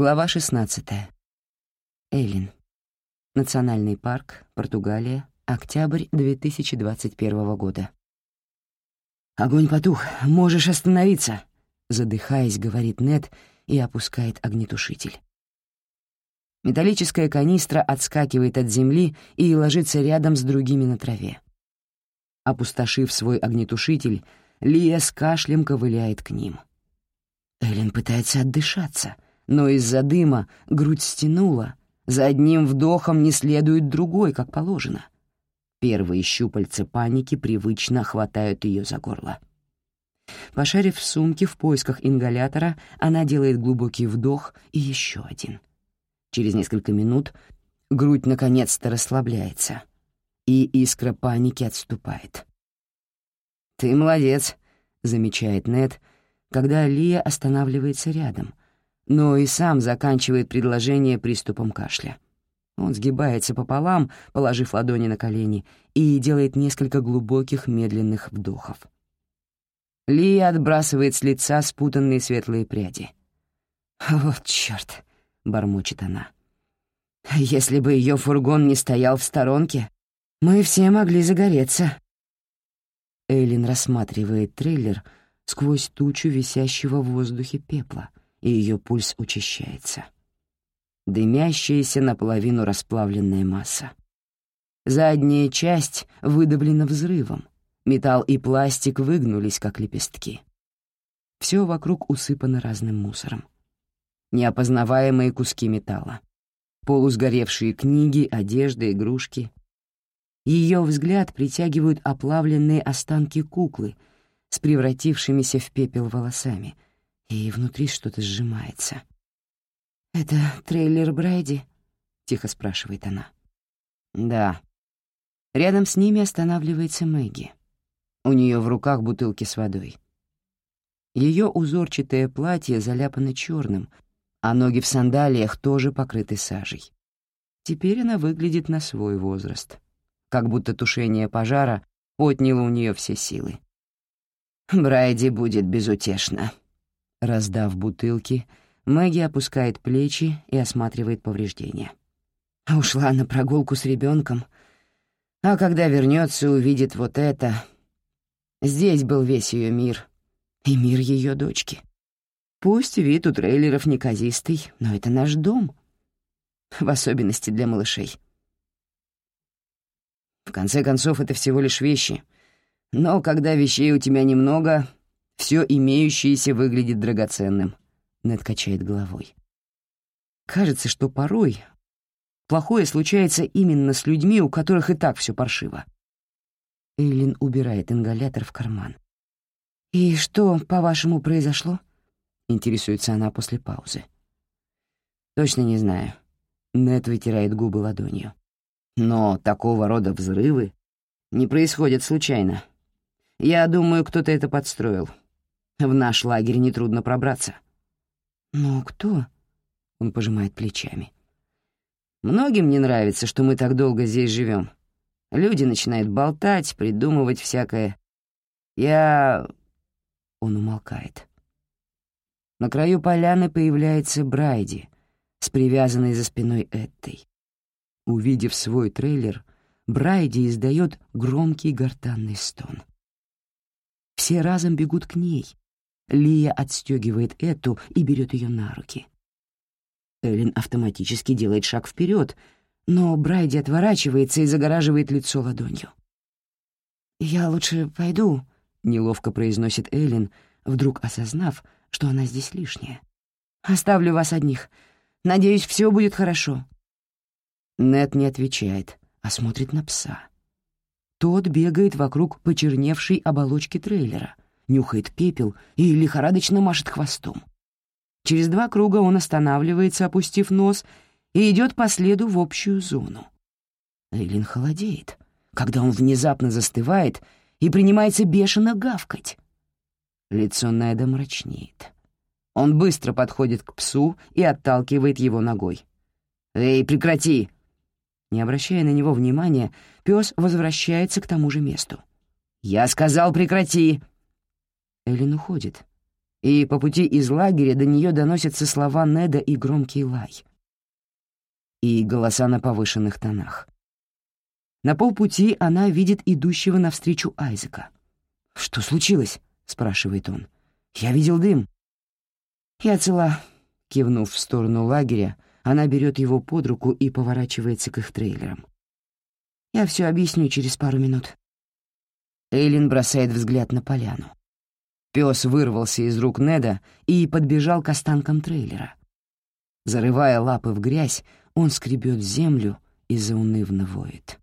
Глава 16. Эллин. Национальный парк, Португалия, октябрь 2021 года. «Огонь потух, можешь остановиться!» Задыхаясь, говорит Нед и опускает огнетушитель. Металлическая канистра отскакивает от земли и ложится рядом с другими на траве. Опустошив свой огнетушитель, Лия с кашлем ковыляет к ним. Эллен пытается отдышаться — но из-за дыма грудь стянула, за одним вдохом не следует другой, как положено. Первые щупальца паники привычно хватают ее за горло. Пошарив в сумке в поисках ингалятора, она делает глубокий вдох и еще один. Через несколько минут грудь наконец-то расслабляется, и искра паники отступает. «Ты молодец», — замечает Нед, когда Лия останавливается рядом, но и сам заканчивает предложение приступом кашля. Он сгибается пополам, положив ладони на колени, и делает несколько глубоких медленных вдохов. Лия отбрасывает с лица спутанные светлые пряди. «Вот чёрт!» — бормочет она. «Если бы её фургон не стоял в сторонке, мы все могли загореться». Эйлин рассматривает трейлер сквозь тучу висящего в воздухе пепла — и ее пульс учащается. Дымящаяся наполовину расплавленная масса. Задняя часть выдавлена взрывом. Металл и пластик выгнулись, как лепестки. Все вокруг усыпано разным мусором. Неопознаваемые куски металла. Полусгоревшие книги, одежда, игрушки. Ее взгляд притягивают оплавленные останки куклы с превратившимися в пепел волосами — и внутри что-то сжимается. «Это трейлер Брайди?» — тихо спрашивает она. «Да». Рядом с ними останавливается Мэгги. У нее в руках бутылки с водой. Ее узорчатое платье заляпано черным, а ноги в сандалиях тоже покрыты сажей. Теперь она выглядит на свой возраст, как будто тушение пожара отняло у нее все силы. «Брайди будет безутешно», Раздав бутылки, Мэгги опускает плечи и осматривает повреждения. Ушла на прогулку с ребенком, а когда вернется, увидит вот это. Здесь был весь ее мир и мир ее дочки. Пусть вид у трейлеров неказистый, но это наш дом, в особенности для малышей. В конце концов, это всего лишь вещи. Но когда вещей у тебя немного, все имеющееся выглядит драгоценным. Нед качает головой. Кажется, что порой плохое случается именно с людьми, у которых и так все паршиво. Эйлин убирает ингалятор в карман. «И что, по-вашему, произошло?» — интересуется она после паузы. «Точно не знаю». Нед вытирает губы ладонью. «Но такого рода взрывы не происходят случайно. Я думаю, кто-то это подстроил. В наш лагерь нетрудно пробраться. «Но кто?» — он пожимает плечами. «Многим не нравится, что мы так долго здесь живем. Люди начинают болтать, придумывать всякое. Я...» Он умолкает. На краю поляны появляется Брайди с привязанной за спиной Эттой. Увидев свой трейлер, Брайди издает громкий гортанный стон. Все разом бегут к ней, Лия отстегивает эту и берет ее на руки. Эллен автоматически делает шаг вперед, но Брайди отворачивается и загораживает лицо ладонью. «Я лучше пойду», — неловко произносит Эллен, вдруг осознав, что она здесь лишняя. «Оставлю вас одних. Надеюсь, все будет хорошо». Нет не отвечает, а смотрит на пса. Тот бегает вокруг почерневшей оболочки трейлера — нюхает пепел и лихорадочно машет хвостом. Через два круга он останавливается, опустив нос, и идет по следу в общую зону. Эйлин холодеет, когда он внезапно застывает и принимается бешено гавкать. Лицо Неда мрачнеет. Он быстро подходит к псу и отталкивает его ногой. «Эй, прекрати!» Не обращая на него внимания, пес возвращается к тому же месту. «Я сказал, прекрати!» Эллен уходит, и по пути из лагеря до нее доносятся слова Неда и громкий лай. И голоса на повышенных тонах. На полпути она видит идущего навстречу Айзека. «Что случилось?» — спрашивает он. «Я видел дым». «Я цела», — кивнув в сторону лагеря, она берет его под руку и поворачивается к их трейлерам. «Я все объясню через пару минут». Эйлин бросает взгляд на поляну. Пес вырвался из рук Неда и подбежал к останкам трейлера. Зарывая лапы в грязь, он скребет землю и заунывно воет.